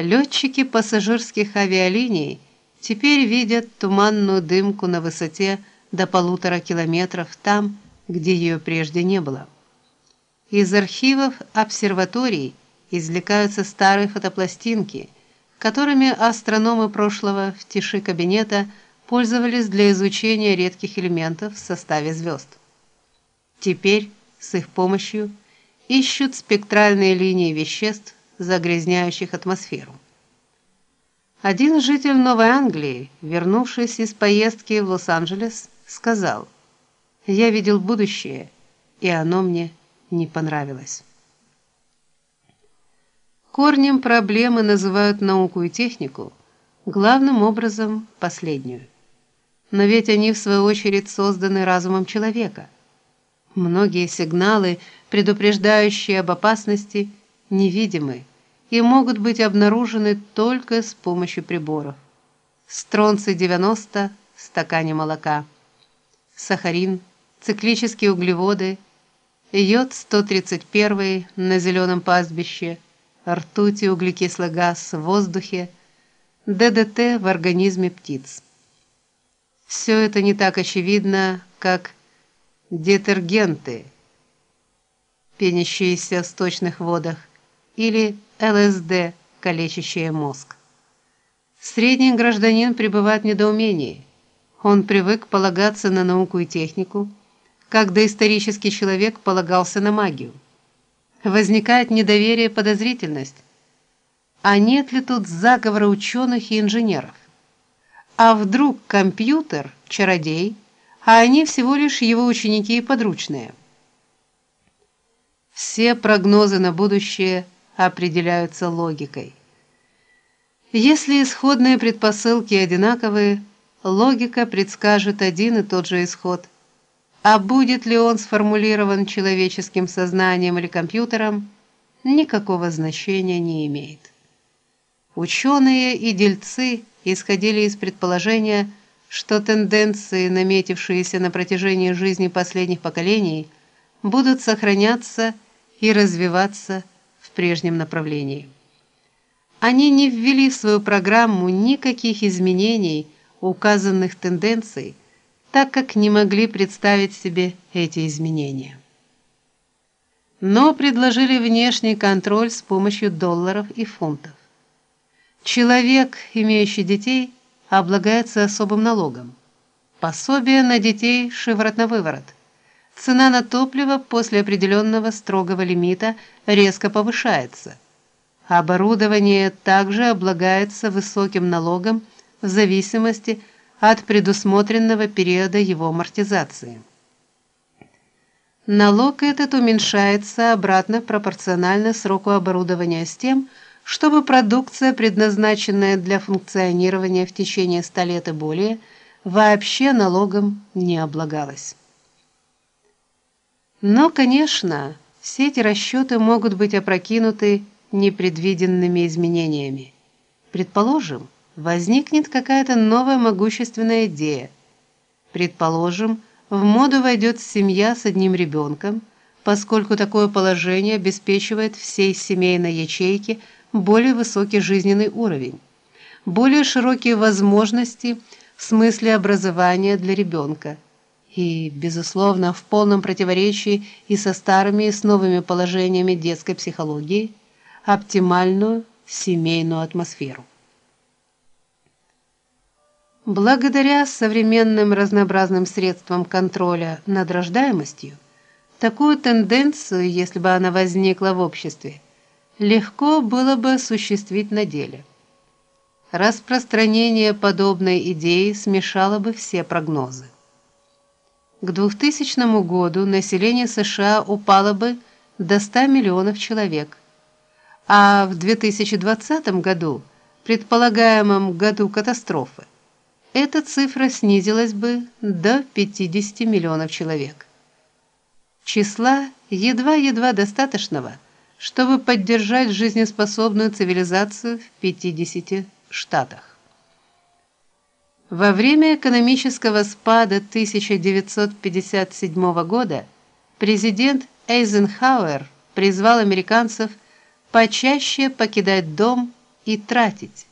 Летчики пассажирских авиалиний теперь видят туманную дымку на высоте до полутора километров там, где ее прежде не было. Из архивов обсерваторий извлекаются старые фотопластинки, которыми астрономы прошлого в тиши кабинета пользовались для изучения редких элементов в составе звезд. Теперь с их помощью ищут спектральные линии веществ, загрязняющих атмосферу. Один житель Новой Англии, вернувшись из поездки в Лос-Анджелес, сказал: "Я видел будущее, и оно мне не понравилось". Корнем проблемы называют науку и технику, главным образом последнюю. Но ведь они в свою очередь созданы разумом человека. Многие сигналы, предупреждающие об опасности, невидимы и могут быть обнаружены только с помощью приборов. Стронций 90 в стакане молока, сахарин, циклические углеводы, йод 131 на зеленом пастбище, ртуть и углекислый газ в воздухе, ДДТ в организме птиц. Все это не так очевидно, как детергенты, пенящиеся в сточных водах, или ЛСД, калечащее мозг. Средний гражданин пребывает в недоумении. Он привык полагаться на науку и технику, как доисторический человек полагался на магию. Возникает недоверие, подозрительность. А нет ли тут заговора ученых и инженеров? А вдруг компьютер чародей, а они всего лишь его ученики и подручные? Все прогнозы на будущее определяются логикой. Если исходные предпосылки одинаковые, логика предскажет один и тот же исход. А будет ли он сформулирован человеческим сознанием или компьютером, никакого значения не имеет. Ученые и дельцы исходили из предположения, что тенденции, наметившиеся на протяжении жизни последних поколений, будут сохраняться и развиваться прежнем направлении. Они не ввели в свою программу никаких изменений указанных тенденций, так как не могли представить себе эти изменения. Но предложили внешний контроль с помощью долларов и фунтов. Человек, имеющий детей, облагается особым налогом. Пособие на детей шиворот на выворот – цена на топливо после определенного строгого лимита резко повышается. Оборудование также облагается высоким налогом в зависимости от предусмотренного периода его амортизации. Налог этот уменьшается обратно пропорционально сроку оборудования с тем, чтобы продукция, предназначенная для функционирования в течение 100 лет и более, вообще налогом не облагалась. Но, конечно, все эти расчеты могут быть опрокинуты непредвиденными изменениями. Предположим, возникнет какая-то новая могущественная идея. Предположим, в моду войдет семья с одним ребенком, поскольку такое положение обеспечивает всей семейной ячейке более высокий жизненный уровень, более широкие возможности в смысле образования для ребенка и, безусловно, в полном противоречии и со старыми, и с новыми положениями детской психологии, оптимальную семейную атмосферу. Благодаря современным разнообразным средствам контроля над рождаемостью, такую тенденцию, если бы она возникла в обществе, легко было бы осуществить на деле. Распространение подобной идеи смешало бы все прогнозы. К 2000 году население США упало бы до 100 миллионов человек, а в 2020 году, предполагаемом году катастрофы, эта цифра снизилась бы до 50 миллионов человек. Числа едва-едва достаточного, чтобы поддержать жизнеспособную цивилизацию в 50 штатах. Во время экономического спада 1957 года президент Эйзенхауэр призвал американцев почаще покидать дом и тратить.